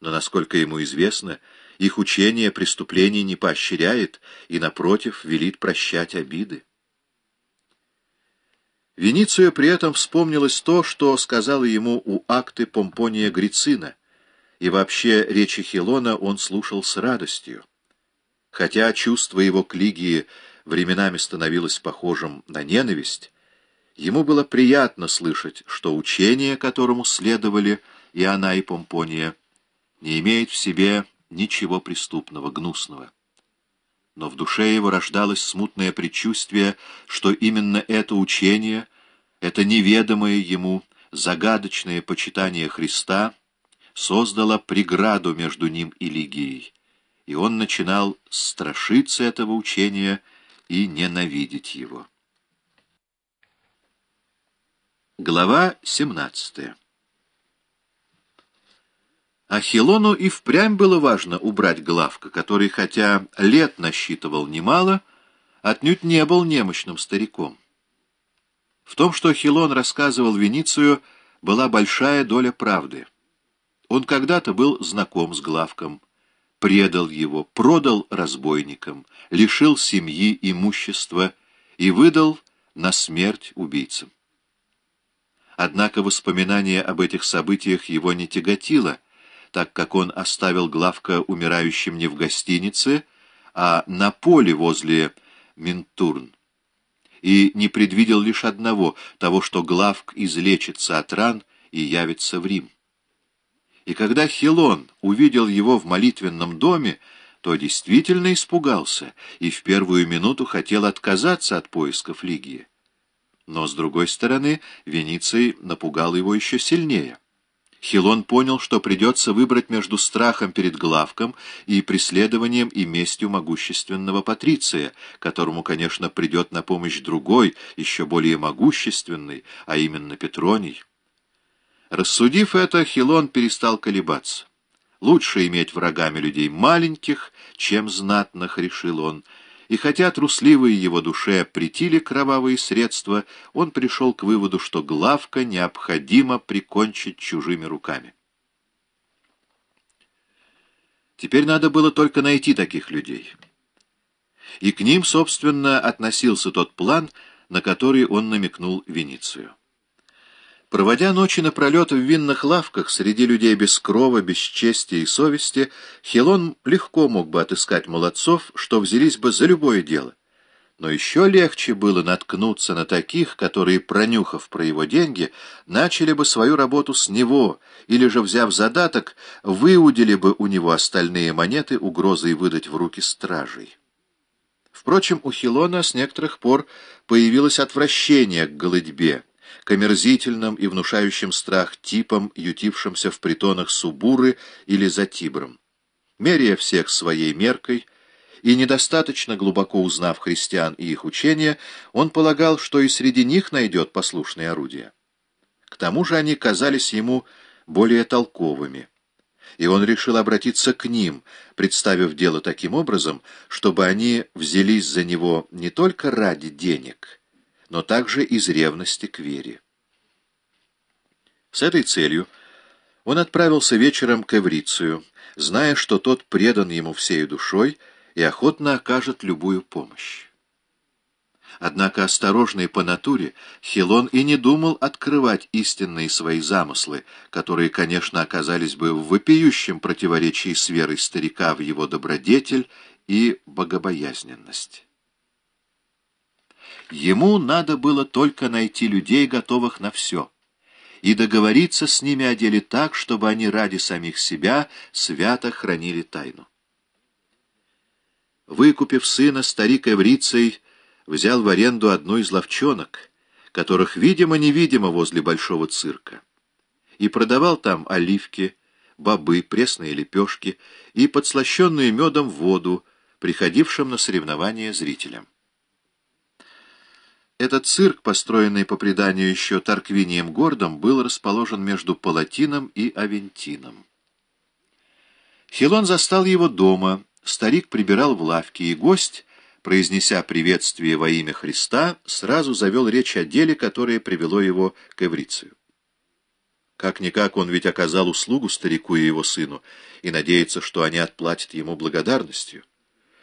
но, насколько ему известно, их учение преступлений не поощряет и, напротив, велит прощать обиды. Веницию при этом вспомнилось то, что сказала ему у акты Помпония Грицина, и вообще речи Хилона он слушал с радостью. Хотя чувство его к Лигии временами становилось похожим на ненависть, ему было приятно слышать, что учение, которому следовали и она, и Помпония, не имеет в себе ничего преступного, гнусного. Но в душе его рождалось смутное предчувствие, что именно это учение, это неведомое ему, загадочное почитание Христа создало преграду между ним и Лигией, и он начинал страшиться этого учения и ненавидеть его. Глава 17 Ахилону и впрямь было важно убрать Главка, который, хотя лет насчитывал немало, отнюдь не был немощным стариком. В том, что Хилон рассказывал Веницию, была большая доля правды. Он когда-то был знаком с Главком, предал его, продал разбойникам, лишил семьи, имущества и выдал на смерть убийцам. Однако воспоминание об этих событиях его не тяготило, так как он оставил Главка умирающим не в гостинице, а на поле возле Минтурн, и не предвидел лишь одного, того, что Главк излечится от ран и явится в Рим. И когда Хилон увидел его в молитвенном доме, то действительно испугался и в первую минуту хотел отказаться от поисков Лигии. Но, с другой стороны, Вениций напугал его еще сильнее. Хилон понял, что придется выбрать между страхом перед Главком и преследованием и местью могущественного Патриция, которому, конечно, придет на помощь другой, еще более могущественный, а именно Петроний. Рассудив это, Хилон перестал колебаться. Лучше иметь врагами людей маленьких, чем знатных, решил он, — и хотя трусливой его душе притили кровавые средства, он пришел к выводу, что главка необходимо прикончить чужими руками. Теперь надо было только найти таких людей. И к ним, собственно, относился тот план, на который он намекнул Веницию. Проводя ночи напролет в винных лавках среди людей без крова, без чести и совести, Хилон легко мог бы отыскать молодцов, что взялись бы за любое дело. Но еще легче было наткнуться на таких, которые, пронюхав про его деньги, начали бы свою работу с него, или же, взяв задаток, выудили бы у него остальные монеты угрозой выдать в руки стражей. Впрочем, у Хилона с некоторых пор появилось отвращение к голодьбе, к омерзительным и внушающим страх типам, ютившимся в притонах Субуры или за Тибром. Меряя всех своей меркой и недостаточно глубоко узнав христиан и их учения, он полагал, что и среди них найдет послушные орудия. К тому же они казались ему более толковыми и он решил обратиться к ним, представив дело таким образом, чтобы они взялись за него не только ради денег, но также из ревности к вере. С этой целью он отправился вечером к Эврицию, зная, что тот предан ему всей душой и охотно окажет любую помощь. Однако осторожный по натуре, Хилон и не думал открывать истинные свои замыслы, которые, конечно, оказались бы в вопиющем противоречии с верой старика в его добродетель и богобоязненность. Ему надо было только найти людей, готовых на все, и договориться с ними о деле так, чтобы они ради самих себя свято хранили тайну. Выкупив сына, старик Эврицей взял в аренду одну из ловчонок, которых, видимо-невидимо, возле большого цирка, и продавал там оливки, бобы, пресные лепешки и подслащенную медом воду, приходившим на соревнования зрителям. Этот цирк, построенный по преданию еще Тарквинием Гордом, был расположен между Палатином и Авентином. Хилон застал его дома, старик прибирал в лавке, и гость, произнеся приветствие во имя Христа, сразу завел речь о деле, которое привело его к Эврицию. Как-никак он ведь оказал услугу старику и его сыну, и надеется, что они отплатят ему благодарностью.